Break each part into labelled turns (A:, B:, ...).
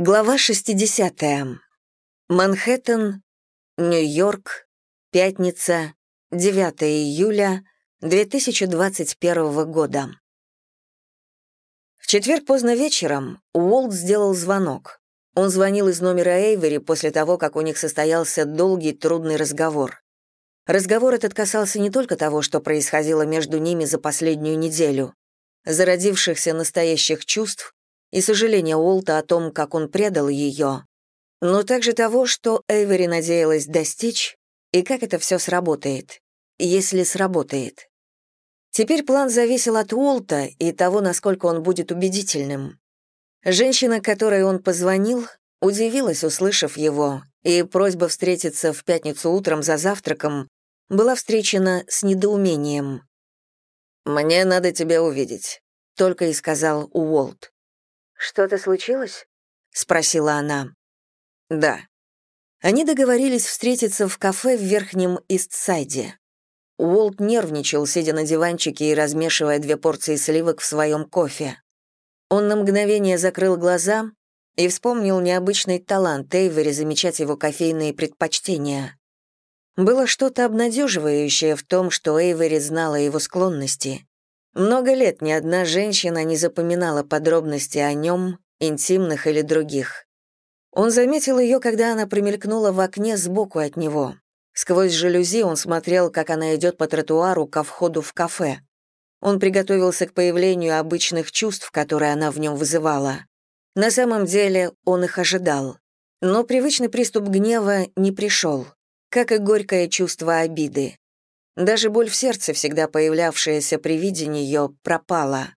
A: Глава 60. Манхэттен, Нью-Йорк, пятница, 9 июля 2021 года. В четверг поздно вечером Уолт сделал звонок. Он звонил из номера Эйвери после того, как у них состоялся долгий трудный разговор. Разговор этот касался не только того, что происходило между ними за последнюю неделю, зародившихся настоящих чувств, и сожаление Уолта о том, как он предал ее, но также того, что Эйвери надеялась достичь, и как это все сработает, если сработает. Теперь план зависел от Уолта и того, насколько он будет убедительным. Женщина, которой он позвонил, удивилась, услышав его, и просьба встретиться в пятницу утром за завтраком была встречена с недоумением. «Мне надо тебя увидеть», — только и сказал Уолт.
B: «Что-то случилось?»
A: — спросила она. «Да». Они договорились встретиться в кафе в Верхнем Истсайде. Уолт нервничал, сидя на диванчике и размешивая две порции сливок в своем кофе. Он на мгновение закрыл глаза и вспомнил необычный талант Эйвери замечать его кофейные предпочтения. Было что-то обнадеживающее в том, что Эйвери знала его склонности. Много лет ни одна женщина не запоминала подробности о нем, интимных или других. Он заметил ее, когда она промелькнула в окне сбоку от него. Сквозь жалюзи он смотрел, как она идет по тротуару ко входу в кафе. Он приготовился к появлению обычных чувств, которые она в нем вызывала. На самом деле он их ожидал. Но привычный приступ гнева не пришел, как и горькое чувство обиды. Даже боль в сердце, всегда появлявшаяся при виде нее, пропала.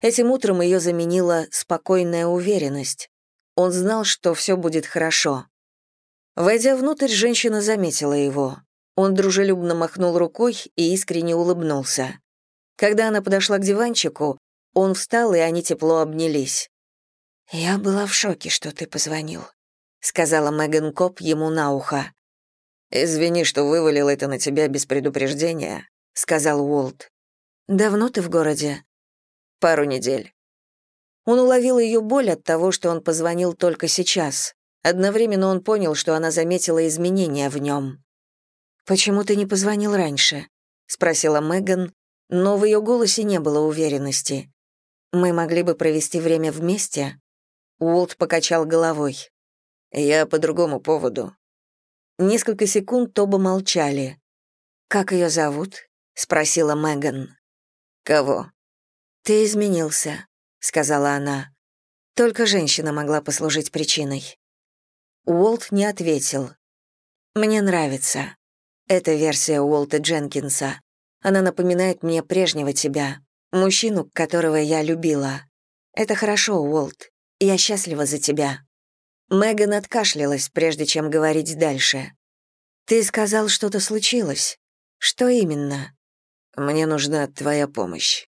A: Этим утром ее заменила спокойная уверенность. Он знал, что все будет хорошо. Войдя внутрь, женщина заметила его. Он дружелюбно махнул рукой и искренне улыбнулся. Когда она подошла к диванчику, он встал, и они тепло обнялись. «Я была в шоке, что ты позвонил», — сказала Меган Коп ему на ухо.
C: «Извини, что вывалил это на тебя без предупреждения», — сказал Уолт.
A: «Давно ты в городе?»
C: «Пару недель».
A: Он уловил ее боль от того, что он позвонил только сейчас. Одновременно он понял, что она заметила изменения в нем. «Почему ты не позвонил раньше?» — спросила Меган, но в ее голосе не было уверенности. «Мы могли бы провести время вместе?» Уолт покачал головой.
C: «Я по другому поводу.
A: Несколько секунд оба молчали. «Как ее зовут?» — спросила Меган.
C: «Кого?»
A: «Ты изменился», — сказала она. Только женщина могла послужить причиной. Уолт не ответил. «Мне нравится. Эта версия Уолта Дженкинса. Она напоминает мне прежнего тебя, мужчину, которого я любила. Это хорошо, Уолт. Я счастлива за тебя». Меган откашлялась, прежде чем говорить дальше. «Ты сказал, что-то случилось. Что именно?»
C: «Мне нужна твоя помощь».